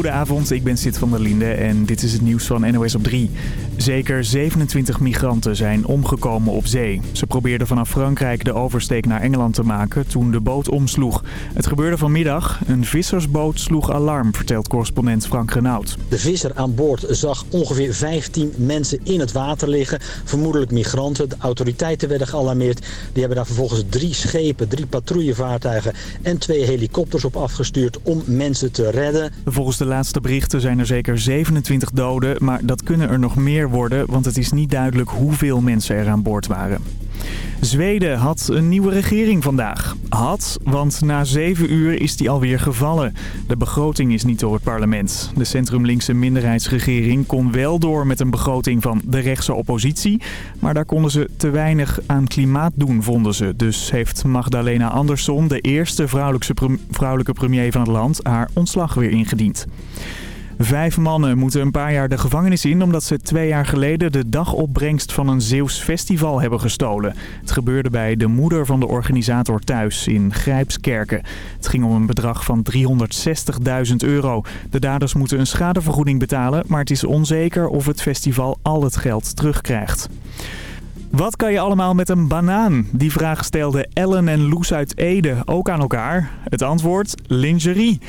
Goedenavond, ik ben Sid van der Linde en dit is het nieuws van NOS op 3. Zeker 27 migranten zijn omgekomen op zee. Ze probeerden vanaf Frankrijk de oversteek naar Engeland te maken toen de boot omsloeg. Het gebeurde vanmiddag. Een vissersboot sloeg alarm, vertelt correspondent Frank Renaud. De visser aan boord zag ongeveer 15 mensen in het water liggen. Vermoedelijk migranten. De autoriteiten werden gealarmeerd. Die hebben daar vervolgens drie schepen, drie patrouillevaartuigen en twee helikopters op afgestuurd om mensen te redden. Volgens de laatste berichten zijn er zeker 27 doden, maar dat kunnen er nog meer worden, want het is niet duidelijk hoeveel mensen er aan boord waren. Zweden had een nieuwe regering vandaag. Had, want na zeven uur is die alweer gevallen. De begroting is niet door het parlement. De centrumlinkse minderheidsregering kon wel door met een begroting van de rechtse oppositie. Maar daar konden ze te weinig aan klimaat doen, vonden ze. Dus heeft Magdalena Andersson, de eerste vrouwelijke premier van het land, haar ontslag weer ingediend. Vijf mannen moeten een paar jaar de gevangenis in omdat ze twee jaar geleden de dagopbrengst van een Zeeuws festival hebben gestolen. Het gebeurde bij de moeder van de organisator thuis in Grijpskerken. Het ging om een bedrag van 360.000 euro. De daders moeten een schadevergoeding betalen, maar het is onzeker of het festival al het geld terugkrijgt. Wat kan je allemaal met een banaan? Die vraag stelden Ellen en Loes uit Ede ook aan elkaar. Het antwoord? Lingerie.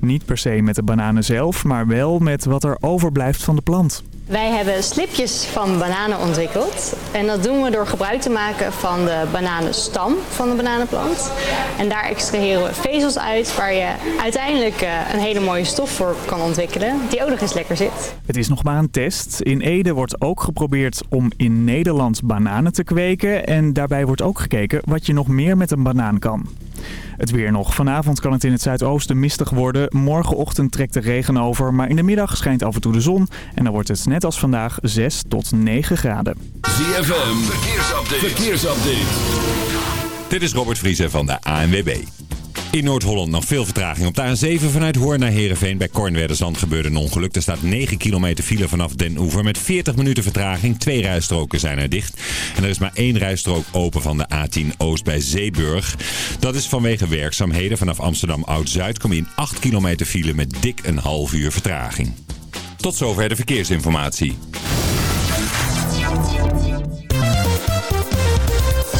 Niet per se met de bananen zelf, maar wel met wat er overblijft van de plant. Wij hebben slipjes van bananen ontwikkeld. En dat doen we door gebruik te maken van de bananenstam van de bananenplant. En daar extraheren we vezels uit waar je uiteindelijk eh, een hele mooie stof voor kan ontwikkelen. Die ook nog eens lekker zit. Het is nog maar een test. In Ede wordt ook geprobeerd om in Nederland bananen te kweken. En daarbij wordt ook gekeken wat je nog meer met een banaan kan. Het weer nog. Vanavond kan het in het zuidoosten mistig worden. Morgenochtend trekt de regen over, maar in de middag schijnt af en toe de zon. En dan wordt het net als vandaag 6 tot 9 graden. ZFM, verkeersupdate. verkeersupdate. Dit is Robert Vriezen van de ANWB. In Noord-Holland nog veel vertraging. Op de A7 vanuit Hoorn naar Heerenveen bij Kornwerderzand gebeurde een ongeluk. Er staat 9 kilometer file vanaf Den Oever met 40 minuten vertraging. Twee rijstroken zijn er dicht. En er is maar één rijstrook open van de A10 Oost bij Zeeburg. Dat is vanwege werkzaamheden. Vanaf Amsterdam Oud-Zuid kom je in 8 kilometer file met dik een half uur vertraging. Tot zover de verkeersinformatie.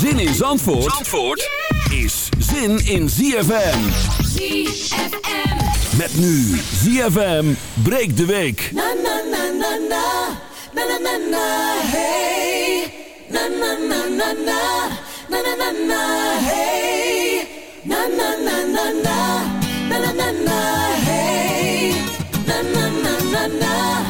Zin in Zandvoort, Zandvoort is zin in ZFM. ZFM. Met nu ZFM breekt de week. Na na na na na. Na na na na hey. Na na na na na. Na na na na hey. Na na na na na. Na na na na hey. Na na na. Na na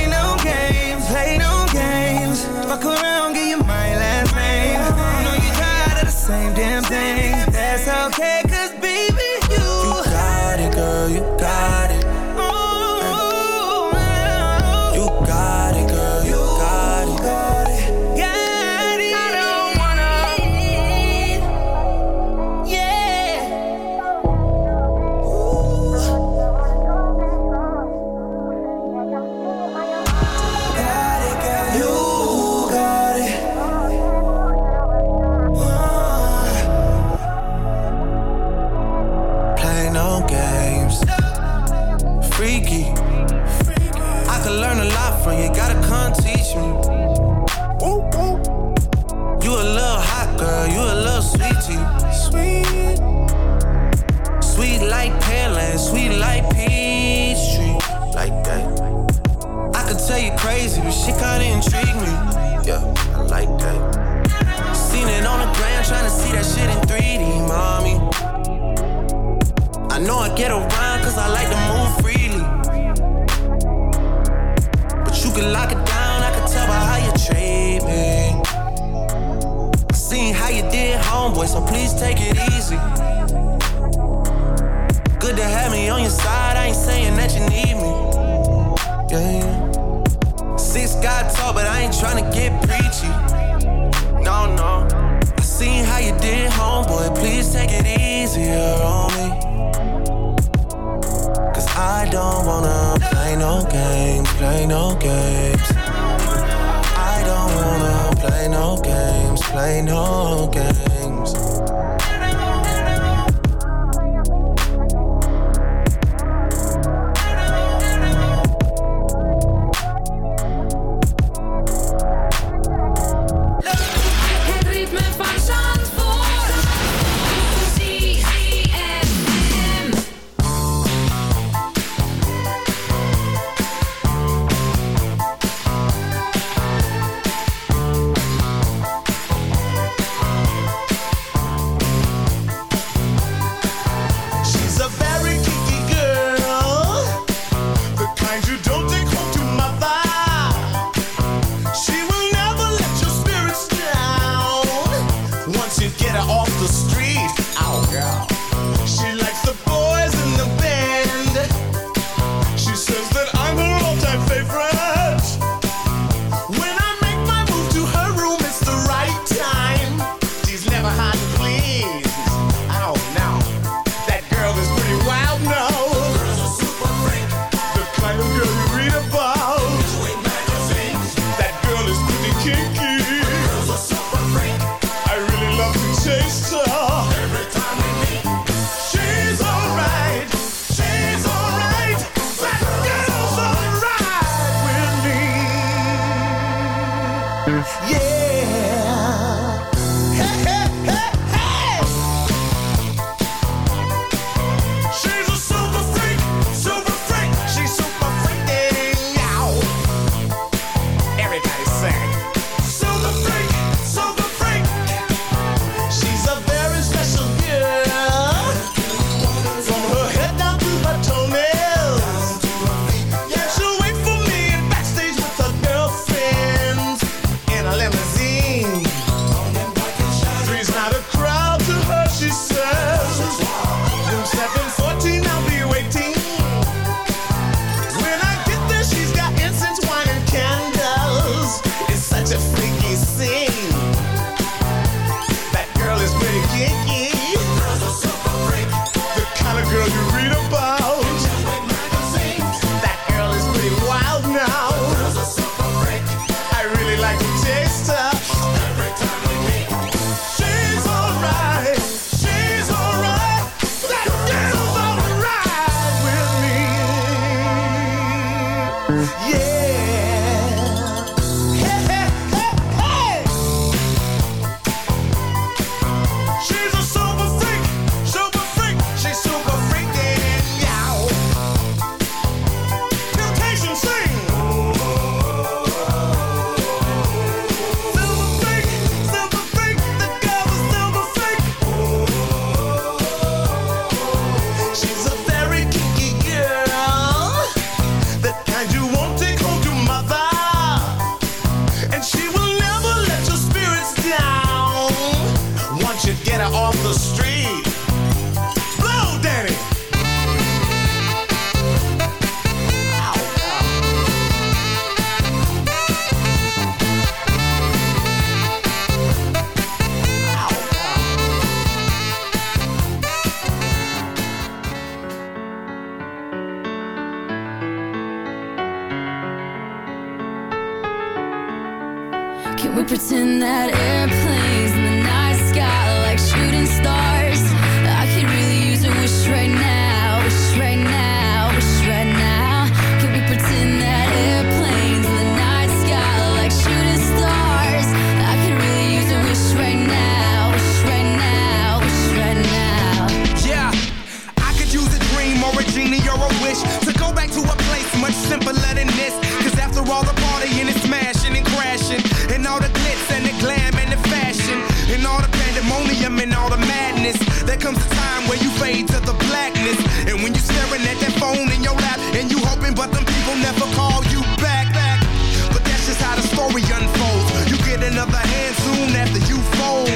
Fuck around, give you my last name. I know you tired of the same damn thing. That's okay, cause baby, you. You got it, girl, you that phone in your lap, and you hoping, but them people never call you back. But that's just how the story unfolds. You get another hand soon after you fold.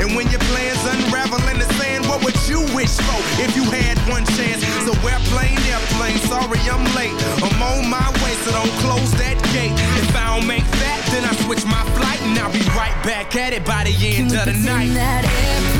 And when your plans unravel in the sand, what would you wish for if you had one chance? So airplane, airplane, sorry I'm late. I'm on my way, so don't close that gate. If I don't make that, then I switch my flight and I'll be right back at it by the end of the night.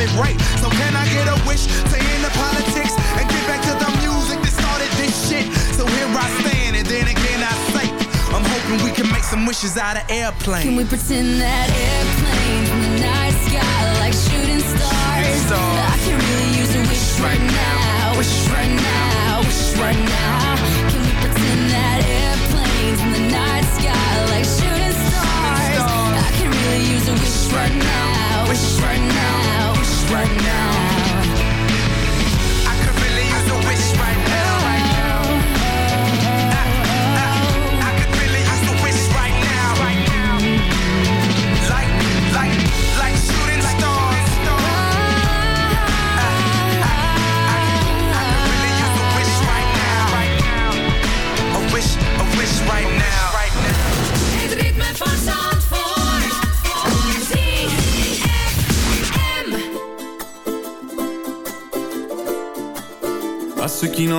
Bobby Ray? So can I get a wish to end the politics and get back to the music that started this shit? So here I stand, and then again I say, I'm hoping we can make some wishes out of airplanes. Can we pretend that airplanes in the night sky like shooting stars? stars. I can really use a wish right now, wish right now, wish right now. Can we pretend that airplanes in the night sky like shooting stars? I can really use a wish right now,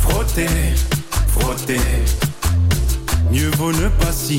Frotter, frotter. Mieux vaut ne pas si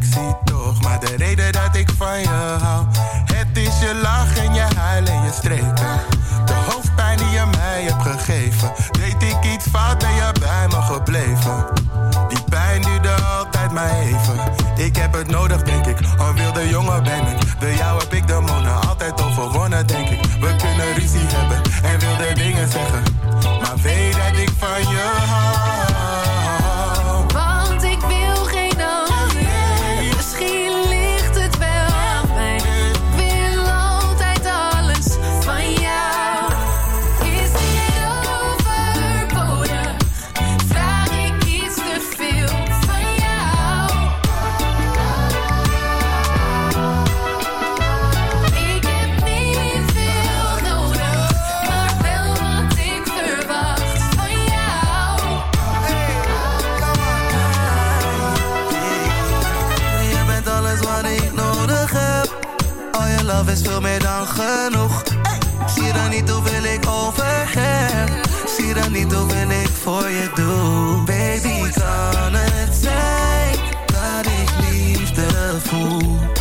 ik zie toch, maar de reden dat ik van je hou. Het is je lach en je huil en je streken. De hoofdpijn die je mij hebt gegeven. Deed ik iets fout, ben je bij me gebleven. Die pijn duurde altijd maar even. Ik heb het nodig, denk ik. Een wilde jongen ben ik. Door jou heb ik de monen altijd overwonnen, denk ik. We kunnen ruzie hebben en wilde dingen zeggen. Maar weet dat ik van je hou. genoeg. Zie dan niet hoeveel ik over. Zie dan niet hoeveel ik voor je doe. Baby, kan het zijn dat ik liefde voel?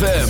ZFM.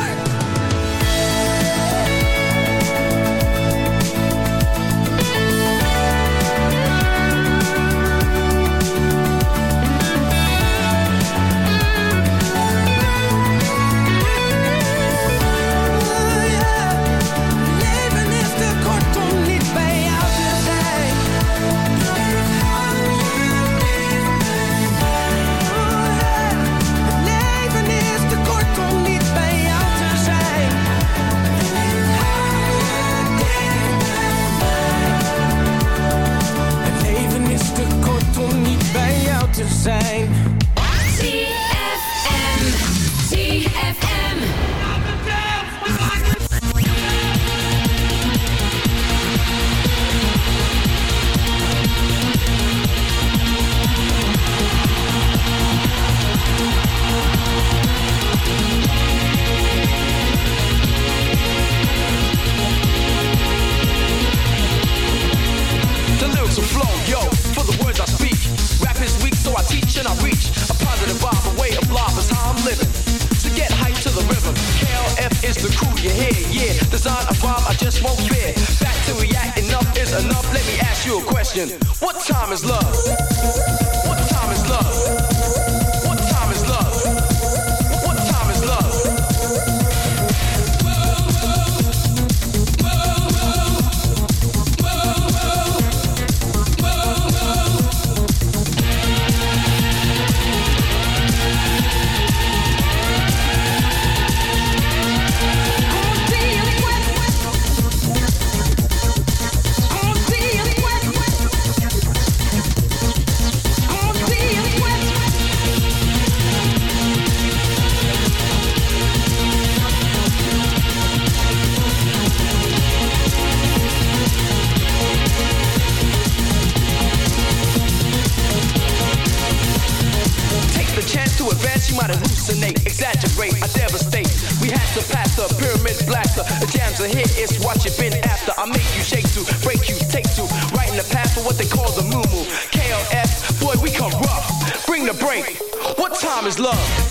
a break. What time is love?